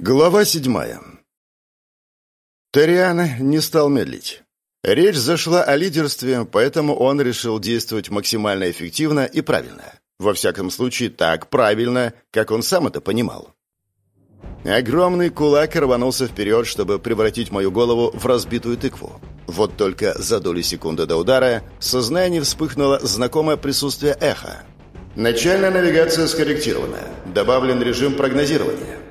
Глава седьмая. Ториан не стал медлить. Речь зашла о лидерстве, поэтому он решил действовать максимально эффективно и правильно. Во всяком случае, так правильно, как он сам это понимал. Огромный кулак рванулся вперед, чтобы превратить мою голову в разбитую тыкву. Вот только за долю секунды до удара в сознании вспыхнуло знакомое присутствие эха. Начальная навигация скорректирована. Добавлен режим прогнозирования.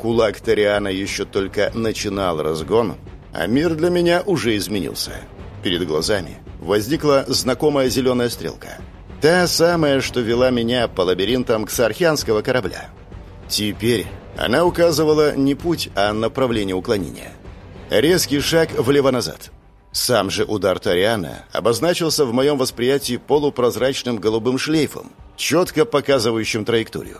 Кулак Ториана еще только начинал разгон, а мир для меня уже изменился. Перед глазами возникла знакомая зеленая стрелка. Та самая, что вела меня по лабиринтам ксархианского корабля. Теперь она указывала не путь, а направление уклонения. Резкий шаг влево-назад. Сам же удар Ториана обозначился в моем восприятии полупрозрачным голубым шлейфом, четко показывающим траекторию.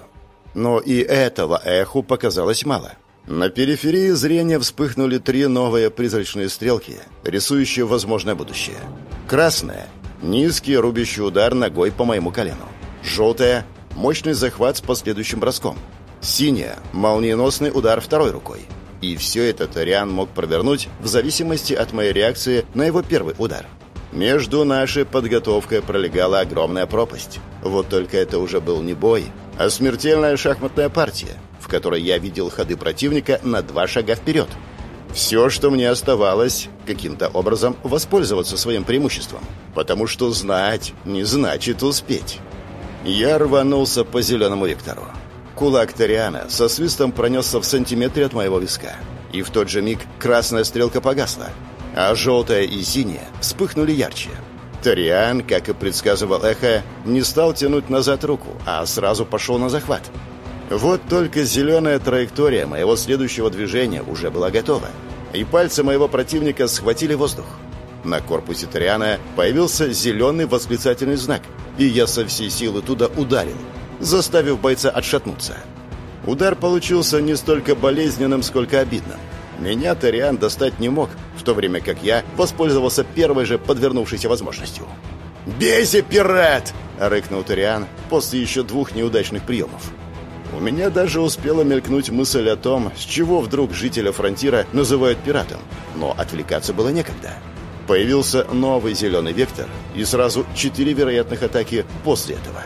Но и этого эху показалось мало. На периферии зрения вспыхнули три новые призрачные стрелки, рисующие возможное будущее. Красная – низкий рубящий удар ногой по моему колену. Желтая – мощный захват с последующим броском. Синяя – молниеносный удар второй рукой. И все это Ториан мог провернуть в зависимости от моей реакции на его первый удар. Между нашей подготовкой пролегала огромная пропасть. Вот только это уже был не бой, а смертельная шахматная партия, в которой я видел ходы противника на два шага вперед. Все, что мне оставалось, каким-то образом воспользоваться своим преимуществом, потому что знать не значит успеть. Я рванулся по зеленому вектору. Кулак Ториана со свистом пронесся в сантиметре от моего виска. И в тот же миг красная стрелка погасла, а желтая и синяя вспыхнули ярче. Ториан, как и предсказывал Эхо, не стал тянуть назад руку, а сразу пошел на захват. Вот только зеленая траектория моего следующего движения уже была готова, и пальцы моего противника схватили воздух. На корпусе Ториана появился зеленый восклицательный знак, и я со всей силы туда ударил, заставив бойца отшатнуться. Удар получился не столько болезненным, сколько обидным. Меня Ториан достать не мог, в то время как я воспользовался первой же подвернувшейся возможностью. «Бейся, пират!» — рыкнул Ториан после еще двух неудачных приемов. У меня даже успела мелькнуть мысль о том, с чего вдруг жителя фронтира называют пиратом, но отвлекаться было некогда. Появился новый зеленый вектор и сразу четыре вероятных атаки после этого.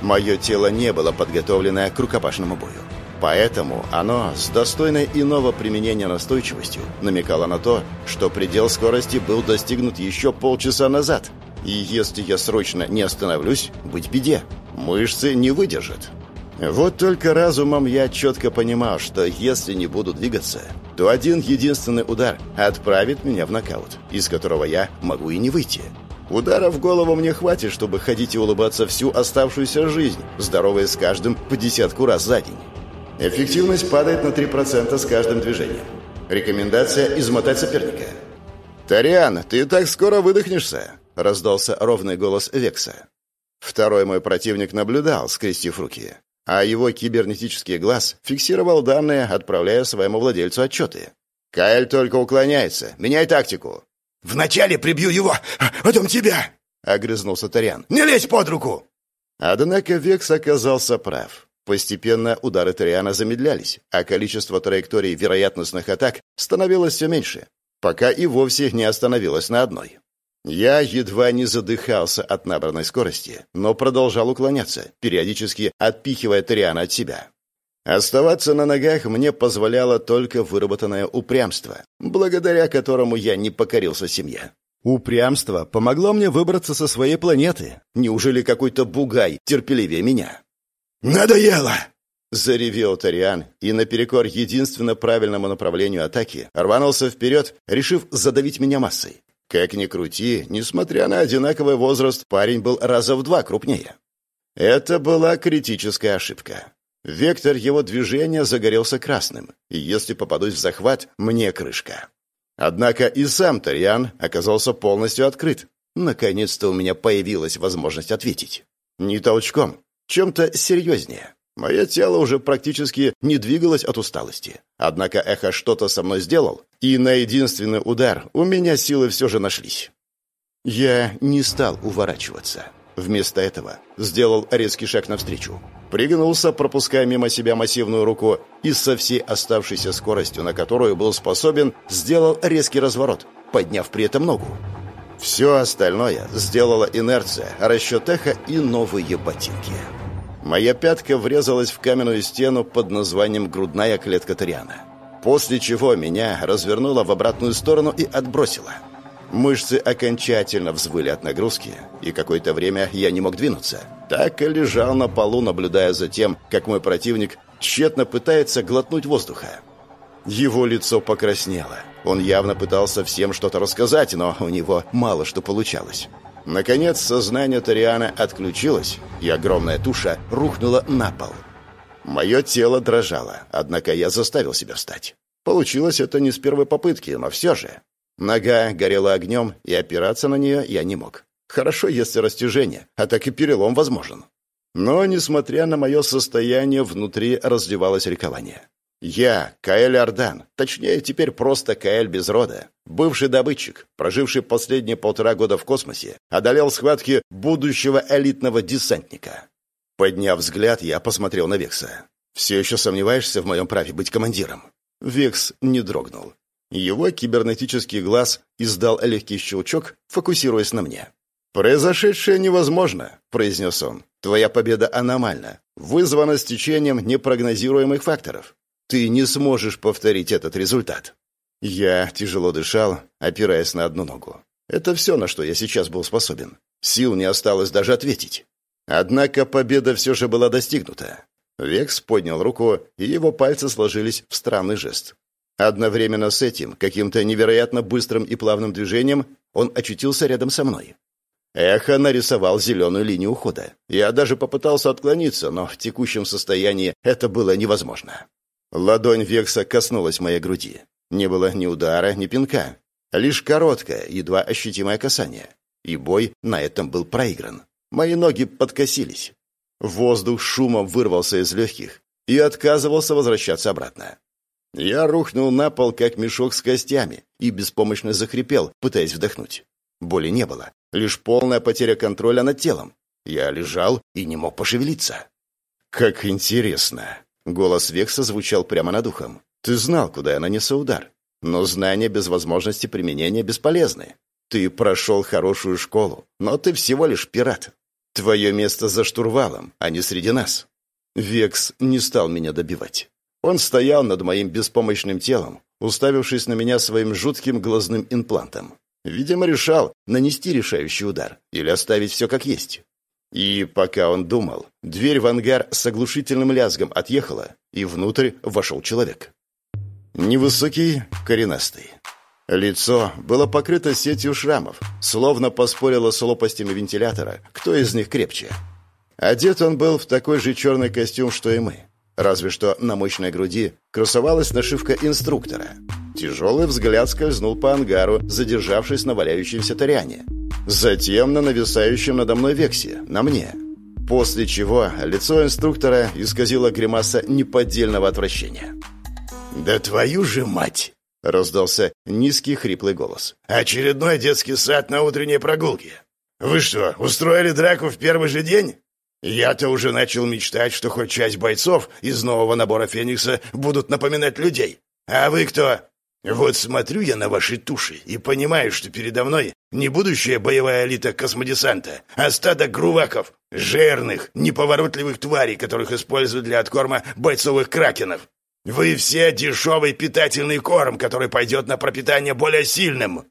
Мое тело не было подготовлено к рукопашному бою. Поэтому оно с достойной иного применения настойчивостью намекало на то, что предел скорости был достигнут еще полчаса назад. И если я срочно не остановлюсь, быть беде. Мышцы не выдержат. Вот только разумом я четко понимал, что если не буду двигаться, то один единственный удар отправит меня в нокаут, из которого я могу и не выйти. Удара в голову мне хватит, чтобы ходить и улыбаться всю оставшуюся жизнь, здоровая с каждым по десятку раз за день. Эффективность падает на 3% с каждым движением. Рекомендация – измотать соперника. «Тариан, ты так скоро выдохнешься!» – раздался ровный голос Векса. Второй мой противник наблюдал, скрестив руки, а его кибернетический глаз фиксировал данные, отправляя своему владельцу отчеты. «Каэль только уклоняется. Меняй тактику!» «Вначале прибью его, а потом тебя!» — огрызнулся Тариан. «Не лезь под руку!» Однако Векс оказался прав. Постепенно удары Ториана замедлялись, а количество траекторий вероятностных атак становилось все меньше, пока и вовсе не остановилось на одной. Я едва не задыхался от набранной скорости, но продолжал уклоняться, периодически отпихивая Ториана от себя. Оставаться на ногах мне позволяло только выработанное упрямство, благодаря которому я не покорился семье. Упрямство помогло мне выбраться со своей планеты. Неужели какой-то бугай терпеливее меня? «Надоело!» Заревел Ториан и наперекор единственно правильному направлению атаки рванулся вперед, решив задавить меня массой. Как ни крути, несмотря на одинаковый возраст, парень был раза в два крупнее. Это была критическая ошибка. Вектор его движения загорелся красным, и если попадусь в захват, мне крышка. Однако и сам Ториан оказался полностью открыт. Наконец-то у меня появилась возможность ответить. Не толчком, чем-то серьезнее. Мое тело уже практически не двигалось от усталости. Однако эхо что-то со мной сделал, и на единственный удар у меня силы все же нашлись. Я не стал уворачиваться. Вместо этого сделал резкий шаг навстречу. пригнулся, пропуская мимо себя массивную руку, и со всей оставшейся скоростью, на которую был способен, сделал резкий разворот, подняв при этом ногу. Все остальное сделала инерция, расчет эхо и новые ботинки. Моя пятка врезалась в каменную стену под названием «грудная клетка Ториана», после чего меня развернуло в обратную сторону и отбросило. Мышцы окончательно взвыли от нагрузки, и какое-то время я не мог двинуться. Так и лежал на полу, наблюдая за тем, как мой противник тщетно пытается глотнуть воздуха. Его лицо покраснело. Он явно пытался всем что-то рассказать, но у него мало что получалось. Наконец, сознание Ториана отключилось, и огромная туша рухнула на пол. Мое тело дрожало, однако я заставил себя встать. Получилось это не с первой попытки, но все же. Нога горела огнем, и опираться на нее я не мог. Хорошо, если растяжение, а так и перелом возможен. Но, несмотря на мое состояние, внутри раздевалось ликование. Я, Каэль Ардан, точнее, теперь просто Каэль без рода, бывший добытчик, проживший последние полтора года в космосе, одолел схватки будущего элитного десантника. Подняв взгляд, я посмотрел на Векса. «Все еще сомневаешься в моем праве быть командиром?» Векс не дрогнул. Его кибернетический глаз издал легкий щелчок, фокусируясь на мне. «Произошедшее невозможно», — произнес он. «Твоя победа аномальна, вызвана стечением непрогнозируемых факторов. Ты не сможешь повторить этот результат. Я тяжело дышал, опираясь на одну ногу. Это все, на что я сейчас был способен. Сил не осталось даже ответить. Однако победа все же была достигнута. Векс поднял руку, и его пальцы сложились в странный жест. Одновременно с этим, каким-то невероятно быстрым и плавным движением, он очутился рядом со мной. Эхо нарисовал зеленую линию ухода. Я даже попытался отклониться, но в текущем состоянии это было невозможно. Ладонь Векса коснулась моей груди. Не было ни удара, ни пинка. Лишь короткое, едва ощутимое касание. И бой на этом был проигран. Мои ноги подкосились. Воздух шумом вырвался из легких и отказывался возвращаться обратно. Я рухнул на пол, как мешок с костями, и беспомощно захрипел, пытаясь вдохнуть. Боли не было, лишь полная потеря контроля над телом. Я лежал и не мог пошевелиться. «Как интересно!» Голос Векса звучал прямо над ухом. «Ты знал, куда я нанесу удар. Но знания без возможности применения бесполезны. Ты прошел хорошую школу, но ты всего лишь пират. Твое место за штурвалом, а не среди нас». Векс не стал меня добивать. Он стоял над моим беспомощным телом, уставившись на меня своим жутким глазным имплантом. Видимо, решал, нанести решающий удар или оставить все как есть. И пока он думал, дверь в ангар с оглушительным лязгом отъехала, и внутрь вошел человек. Невысокий, коренастый. Лицо было покрыто сетью шрамов, словно поспорило с лопастями вентилятора, кто из них крепче. Одет он был в такой же черный костюм, что и мы. Разве что на мощной груди красовалась нашивка инструктора. Тяжелый взгляд скользнул по ангару, задержавшись на валяющемся Ториане. Затем на нависающем надо мной вексе, на мне. После чего лицо инструктора исказило гримаса неподдельного отвращения. «Да твою же мать!» — раздался низкий хриплый голос. «Очередной детский сад на утренней прогулке. Вы что, устроили драку в первый же день? Я-то уже начал мечтать, что хоть часть бойцов из нового набора Феникса будут напоминать людей. А вы кто? Вот смотрю я на ваши туши и понимаю, что передо мной не будущая боевая элита космодесанта, а стадо груваков, жирных, неповоротливых тварей, которых используют для откорма бойцовых кракенов. Вы все дешевый питательный корм, который пойдет на пропитание более сильным.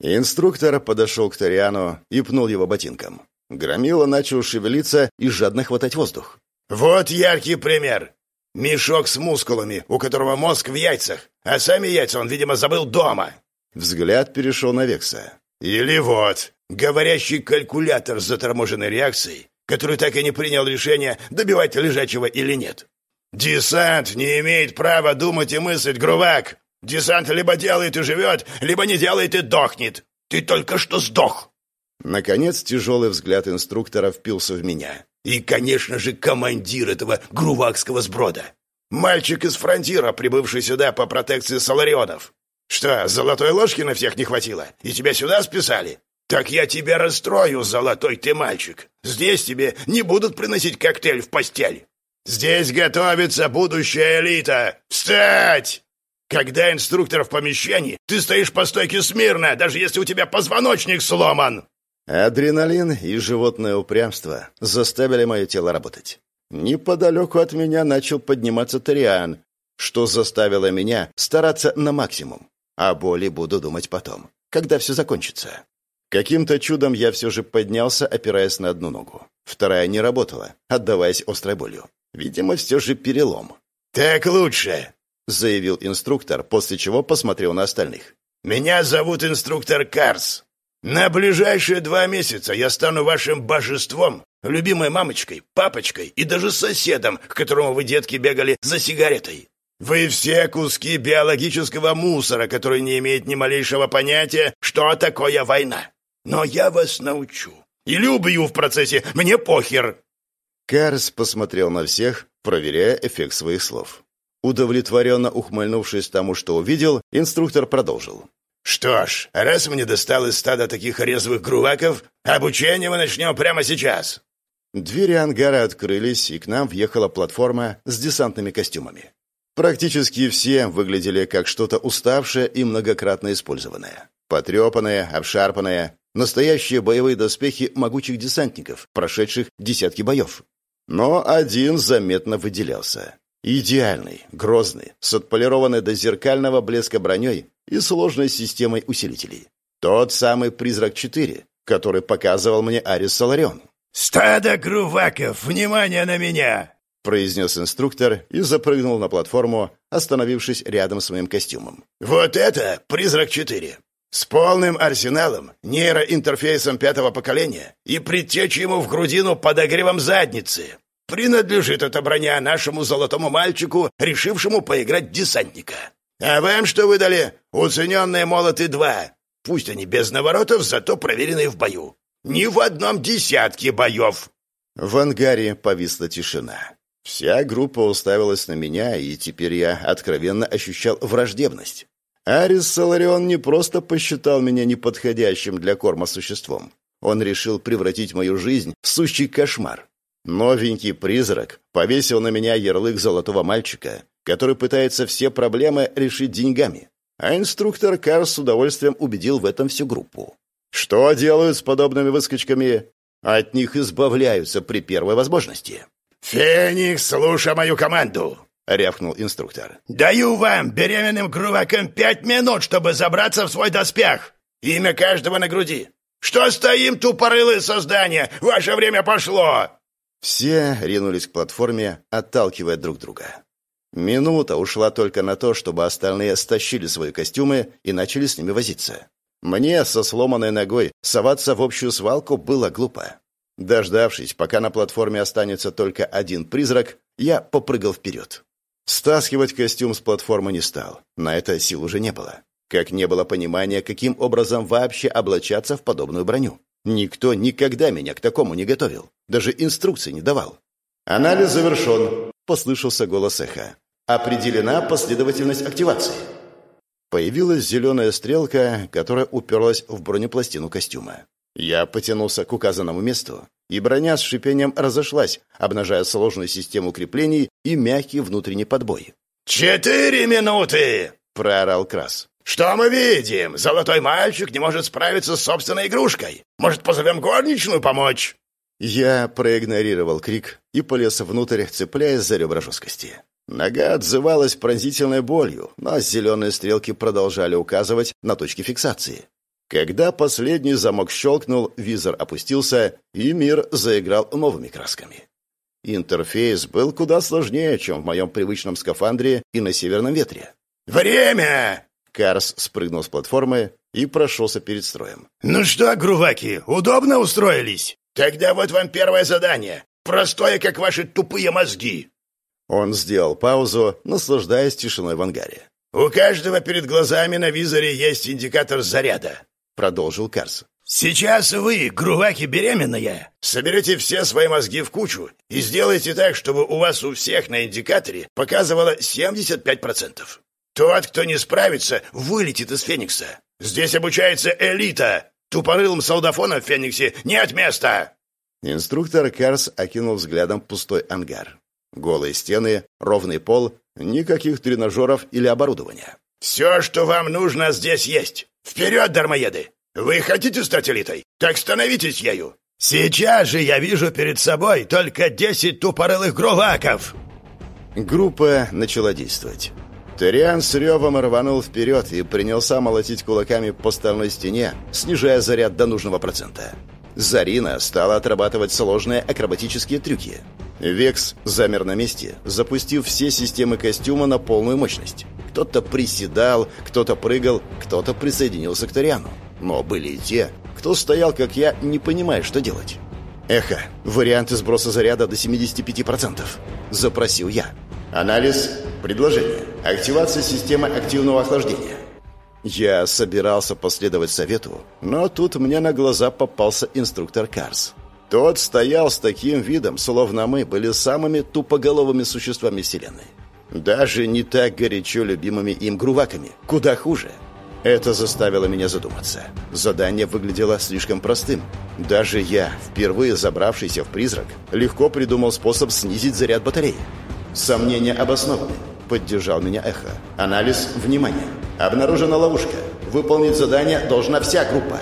Инструктор подошел к Ториану и пнул его ботинком. Громила начал шевелиться и жадно хватать воздух. «Вот яркий пример. Мешок с мускулами, у которого мозг в яйцах, а сами яйца он, видимо, забыл дома. Взгляд перешел на Векса. Или вот, говорящий калькулятор с заторможенной реакцией, который так и не принял решение, добивать лежачего или нет. Десант не имеет права думать и мыслить, грувак. Десант либо делает и живет, либо не делает и дохнет. Ты только что сдох. Наконец тяжелый взгляд инструктора впился в меня. И, конечно же, командир этого грувакского сброда. Мальчик из фронтира, прибывший сюда по протекции соларионов. Что, золотой ложки на всех не хватило? И тебя сюда списали? Так я тебя расстрою, золотой ты мальчик. Здесь тебе не будут приносить коктейль в постель. Здесь готовится будущая элита! Встать! Когда инструктор в помещении, ты стоишь по стойке смирно, даже если у тебя позвоночник сломан!» Адреналин и животное упрямство заставили мое тело работать. Неподалеку от меня начал подниматься Ториан, что заставило меня стараться на максимум. О боли буду думать потом, когда все закончится. Каким-то чудом я все же поднялся, опираясь на одну ногу. Вторая не работала, отдаваясь острой болью. Видимо, все же перелом. «Так лучше!» — заявил инструктор, после чего посмотрел на остальных. «Меня зовут инструктор Карс. На ближайшие два месяца я стану вашим божеством, любимой мамочкой, папочкой и даже соседом, к которому вы, детки, бегали за сигаретой. Вы все куски биологического мусора, который не имеет ни малейшего понятия, что такое война. Но я вас научу. Или убью в процессе, мне похер. Карс посмотрел на всех, проверяя эффект своих слов. Удовлетворенно ухмыльнувшись тому, что увидел, инструктор продолжил. «Что ж, раз мне досталось стадо таких резвых груваков, обучение мы начнем прямо сейчас». Двери ангара открылись, и к нам въехала платформа с десантными костюмами. Практически все выглядели как что-то уставшее и многократно использованное. Потрепанное, обшарпанное, настоящие боевые доспехи могучих десантников, прошедших десятки боев. Но один заметно выделялся. Идеальный, грозный, с отполированной до зеркального блеска броней и сложной системой усилителей. Тот самый «Призрак-4», который показывал мне Арис Соларион. «Стадо груваков! Внимание на меня!» произнес инструктор и запрыгнул на платформу, остановившись рядом с моим костюмом. «Вот это «Призрак-4». С полным арсеналом, нейроинтерфейсом пятого поколения и предтечь ему в грудину подогревом задницы. Принадлежит эта броня нашему золотому мальчику, решившему поиграть десантника. А вам что выдали? Уцененные молоты-2. Пусть они без наворотов, зато проверенные в бою. Ни в одном десятке боев. В ангаре повисла тишина. Вся группа уставилась на меня, и теперь я откровенно ощущал враждебность. Арис Соларион не просто посчитал меня неподходящим для корма существом. Он решил превратить мою жизнь в сущий кошмар. Новенький призрак повесил на меня ярлык золотого мальчика, который пытается все проблемы решить деньгами. А инструктор Карс с удовольствием убедил в этом всю группу. Что делают с подобными выскочками? От них избавляются при первой возможности. «Феникс, слушай мою команду!» — рявкнул инструктор. «Даю вам, беременным грувакам, пять минут, чтобы забраться в свой доспех. Имя каждого на груди. Что стоим, тупорылые создания? Ваше время пошло!» Все ринулись к платформе, отталкивая друг друга. Минута ушла только на то, чтобы остальные стащили свои костюмы и начали с ними возиться. Мне со сломанной ногой соваться в общую свалку было глупо. Дождавшись, пока на платформе останется только один призрак, я попрыгал вперед. Стаскивать костюм с платформы не стал. На это сил уже не было. Как не было понимания, каким образом вообще облачаться в подобную броню. Никто никогда меня к такому не готовил. Даже инструкций не давал. «Анализ завершен», — послышался голос эха. «Определена последовательность активации». Появилась зеленая стрелка, которая уперлась в бронепластину костюма. Я потянулся к указанному месту, и броня с шипением разошлась, обнажая сложную систему креплений и мягкий внутренний подбой. «Четыре минуты!» — проорал Крас. «Что мы видим? Золотой мальчик не может справиться с собственной игрушкой. Может, позовем горничную помочь?» Я проигнорировал крик и полез внутрь, цепляясь за ребра жесткости. Нога отзывалась пронзительной болью, но зеленые стрелки продолжали указывать на точки фиксации. Когда последний замок щелкнул, визор опустился, и мир заиграл новыми красками. Интерфейс был куда сложнее, чем в моем привычном скафандре и на Северном ветре. «Время!» Карс спрыгнул с платформы и прошелся перед строем. «Ну что, груваки, удобно устроились? Тогда вот вам первое задание. Простое, как ваши тупые мозги». Он сделал паузу, наслаждаясь тишиной в ангаре. «У каждого перед глазами на визоре есть индикатор заряда продолжил Карс. «Сейчас вы, груваки беременные, соберете все свои мозги в кучу и сделайте так, чтобы у вас у всех на индикаторе показывало 75%. Тот, кто не справится, вылетит из Феникса. Здесь обучается элита. Тупорылым солдафонам в Фениксе нет места!» Инструктор Карс окинул взглядом пустой ангар. Голые стены, ровный пол, никаких тренажеров или оборудования. «Все, что вам нужно, здесь есть. Вперед, дармоеды! Вы хотите стать элитой? Так становитесь ею! Сейчас же я вижу перед собой только десять тупорылых груваков!» Группа начала действовать. Ториан с ревом рванул вперед и принялся молотить кулаками по стальной стене, снижая заряд до нужного процента. Зарина стала отрабатывать сложные акробатические трюки. Векс замер на месте, запустив все системы костюма на полную мощность. Кто-то приседал, кто-то прыгал, кто-то присоединился к Ториану. Но были и те, кто стоял, как я, не понимая, что делать. «Эхо, варианты сброса заряда до 75%. Запросил я. Анализ. Предложение. Активация системы активного охлаждения. Я собирался последовать совету, но тут мне на глаза попался инструктор Карс. Тот стоял с таким видом, словно мы были самыми тупоголовыми существами Вселенной. Даже не так горячо любимыми им груваками, куда хуже. Это заставило меня задуматься. Задание выглядело слишком простым. Даже я, впервые забравшийся в призрак, легко придумал способ снизить заряд батареи. Сомнения обоснованы. Поддержал меня эхо. Анализ внимания. Обнаружена ловушка. Выполнить задание должна вся группа.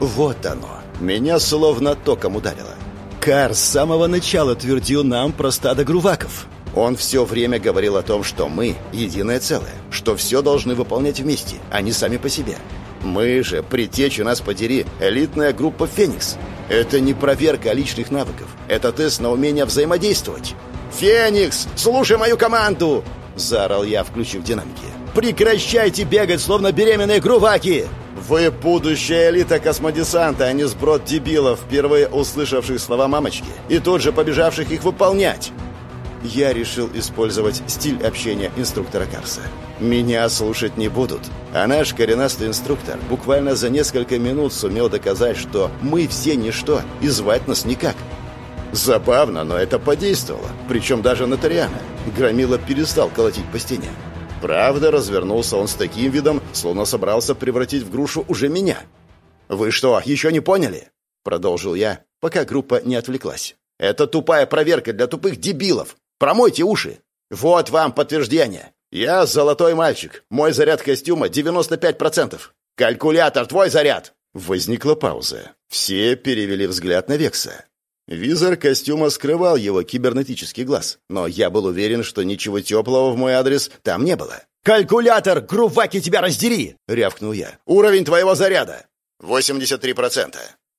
Вот оно. Меня словно током ударило. Кар с самого начала твердил нам про стадо груваков. Он все время говорил о том, что мы — единое целое, что все должны выполнять вместе, а не сами по себе. Мы же, притечи нас подери, элитная группа «Феникс». Это не проверка личных навыков, это тест на умение взаимодействовать. «Феникс, слушай мою команду!» — заорал я, включив динамики. «Прекращайте бегать, словно беременные груваки!» «Вы будущая элита космодесанта, а не сброд дебилов, впервые услышавших слова мамочки и тут же побежавших их выполнять!» я решил использовать стиль общения инструктора Карса. Меня слушать не будут, а наш коренастый инструктор буквально за несколько минут сумел доказать, что мы все ничто и звать нас никак. Забавно, но это подействовало, причем даже на. Громила перестал колотить по стене. Правда, развернулся он с таким видом, словно собрался превратить в грушу уже меня. «Вы что, еще не поняли?» Продолжил я, пока группа не отвлеклась. «Это тупая проверка для тупых дебилов. Промойте уши. Вот вам подтверждение. Я золотой мальчик. Мой заряд костюма 95%. Калькулятор, твой заряд. Возникла пауза. Все перевели взгляд на Векса. Визор костюма скрывал его кибернетический глаз, но я был уверен, что ничего теплого в мой адрес там не было. «Калькулятор, груваки тебя раздери!» — рявкнул я. «Уровень твоего заряда!» «83%.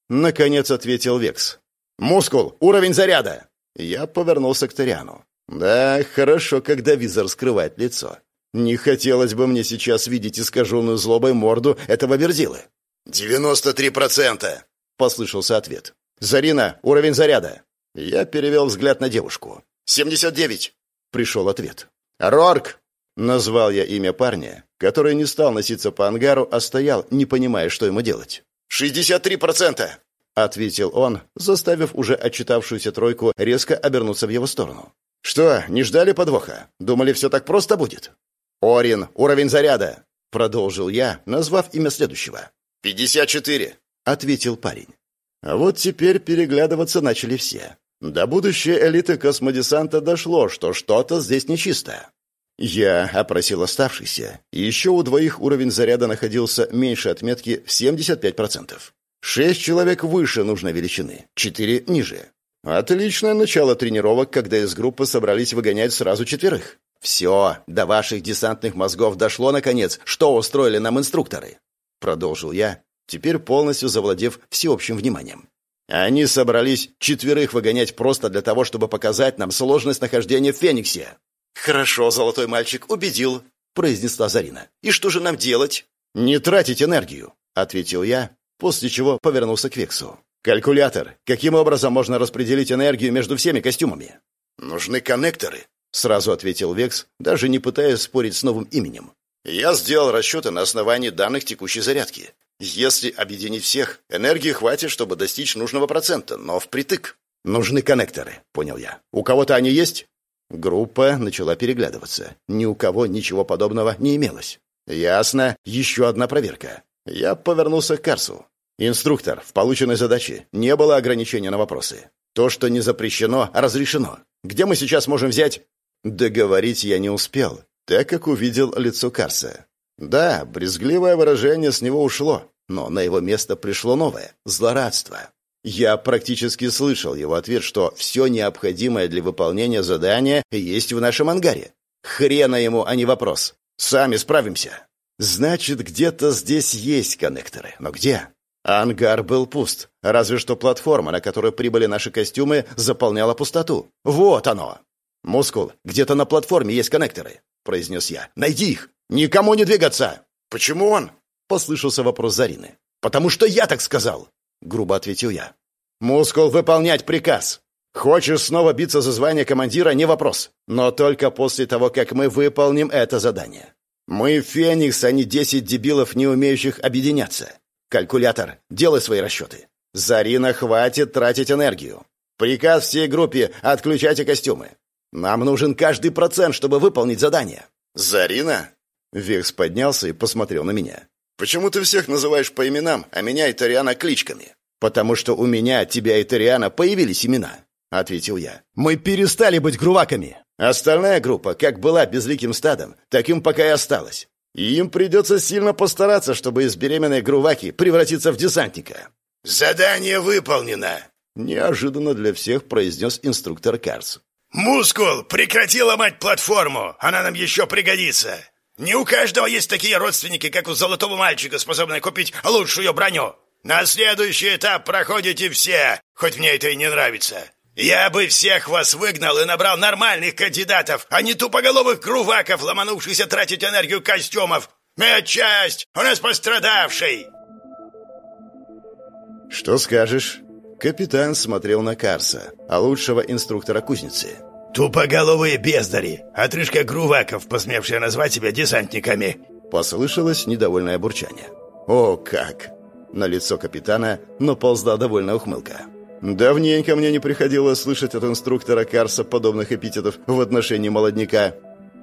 Наконец ответил Векс. «Мускул, уровень заряда!» Я повернулся к Ториану. Да, хорошо, когда визор скрывает лицо. Не хотелось бы мне сейчас видеть искаженную злобой морду этого верзилы. «Девяносто три процента!» — послышался ответ. «Зарина, уровень заряда!» Я перевел взгляд на девушку. «Семьдесят девять!» — пришел ответ. «Рорк!» — назвал я имя парня, который не стал носиться по ангару, а стоял, не понимая, что ему делать. «Шестьдесят три процента!» — ответил он, заставив уже отчитавшуюся тройку резко обернуться в его сторону. «Что, не ждали подвоха? Думали, все так просто будет?» «Орин, уровень заряда!» — продолжил я, назвав имя следующего. «Пятьдесят четыре!» — ответил парень. А вот теперь переглядываться начали все. До будущей элиты космодесанта дошло, что что-то здесь нечисто. Я опросил оставшихся, еще у двоих уровень заряда находился меньше отметки в 75%. Шесть человек выше нужной величины, четыре ниже. Отличное начало тренировок, когда из группы собрались выгонять сразу четверых. Все, до ваших десантных мозгов дошло, наконец, что устроили нам инструкторы. Продолжил я, теперь полностью завладев всеобщим вниманием. Они собрались четверых выгонять просто для того, чтобы показать нам сложность нахождения в Фениксе. «Хорошо, золотой мальчик, убедил», — произнесла Зарина. «И что же нам делать?» «Не тратить энергию», — ответил я, после чего повернулся к Вексу. «Калькулятор. Каким образом можно распределить энергию между всеми костюмами?» «Нужны коннекторы», — сразу ответил Векс, даже не пытаясь спорить с новым именем. «Я сделал расчеты на основании данных текущей зарядки. Если объединить всех, энергии хватит, чтобы достичь нужного процента, но впритык. Нужны коннекторы», — понял я. «У кого-то они есть?» Группа начала переглядываться. Ни у кого ничего подобного не имелось. «Ясно. Еще одна проверка». Я повернулся к Карсу. «Инструктор, в полученной задаче не было ограничения на вопросы. То, что не запрещено, разрешено. Где мы сейчас можем взять...» Договорить я не успел, так как увидел лицо Карса. Да, брезгливое выражение с него ушло, но на его место пришло новое — злорадство. Я практически слышал его ответ, что все необходимое для выполнения задания есть в нашем ангаре. Хрена ему, а не вопрос. Сами справимся. Значит, где-то здесь есть коннекторы. Но где? Ангар был пуст. Разве что платформа, на которой прибыли наши костюмы, заполняла пустоту. Вот оно. «Мускул, где-то на платформе есть коннекторы», — произнес я. «Найди их! Никому не двигаться!» «Почему он?» — послышался вопрос Зарины. «Потому что я так сказал!» — грубо ответил я. «Мускул, выполнять приказ! Хочешь снова биться за звание командира — не вопрос. Но только после того, как мы выполним это задание. Мы Феникс, а не десять дебилов, не умеющих объединяться. Калькулятор, делай свои расчеты. Зарина, хватит тратить энергию. Приказ всей группе — отключайте костюмы. Нам нужен каждый процент, чтобы выполнить задание». «Зарина?» Векс поднялся и посмотрел на меня. «Почему ты всех называешь по именам, а меня и Ториана кличками?» «Потому что у меня, тебя и Ториана появились имена», — ответил я. «Мы перестали быть груваками. Остальная группа, как была безликим стадом, таким пока и осталась. И им придется сильно постараться, чтобы из беременной груваки превратиться в десантника». «Задание выполнено!» — неожиданно для всех произнес инструктор Карс. «Мускул, прекрати ломать платформу! Она нам еще пригодится! Не у каждого есть такие родственники, как у золотого мальчика, способные купить лучшую броню! На следующий этап проходите все, хоть мне это и не нравится! Я бы всех вас выгнал и набрал нормальных кандидатов, а не тупоголовых круваков, ломанувшихся тратить энергию костюмов! Медчасть! У нас пострадавший!» «Что скажешь?» Капитан смотрел на Карса, а лучшего инструктора кузницы. «Тупоголовые бездари! Отрыжка груваков, посмевшие назвать себя десантниками!» Послышалось недовольное бурчание. «О, как!» На лицо капитана наползла довольная ухмылка. «Давненько мне не приходилось слышать от инструктора Карса подобных эпитетов в отношении молодняка.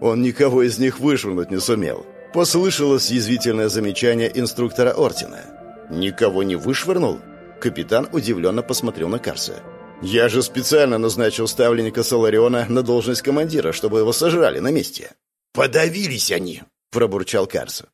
Он никого из них вышвырнуть не сумел». Послышалось язвительное замечание инструктора Ортина. «Никого не вышвырнул?» Капитан удивленно посмотрел на Карса. «Я же специально назначил ставленника Солариона на должность командира, чтобы его сожрали на месте». «Подавились они», — пробурчал Карса.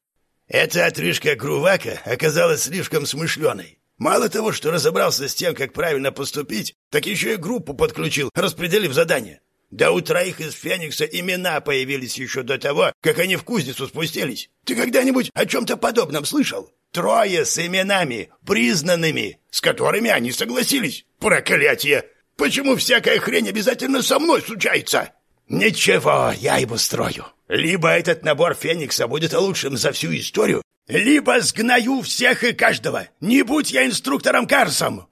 «Эта отрыжка Грувака оказалась слишком смышленой. Мало того, что разобрался с тем, как правильно поступить, так еще и группу подключил, распределив задание. Да у троих из Феникса имена появились еще до того, как они в кузницу спустились. Ты когда-нибудь о чем-то подобном слышал? Трое с именами, признанными, с которыми они согласились. Проклятие! Почему всякая хрень обязательно со мной случается? Ничего, я его строю. Либо этот набор Феникса будет лучшим за всю историю, либо сгною всех и каждого. Не будь я инструктором Карсом.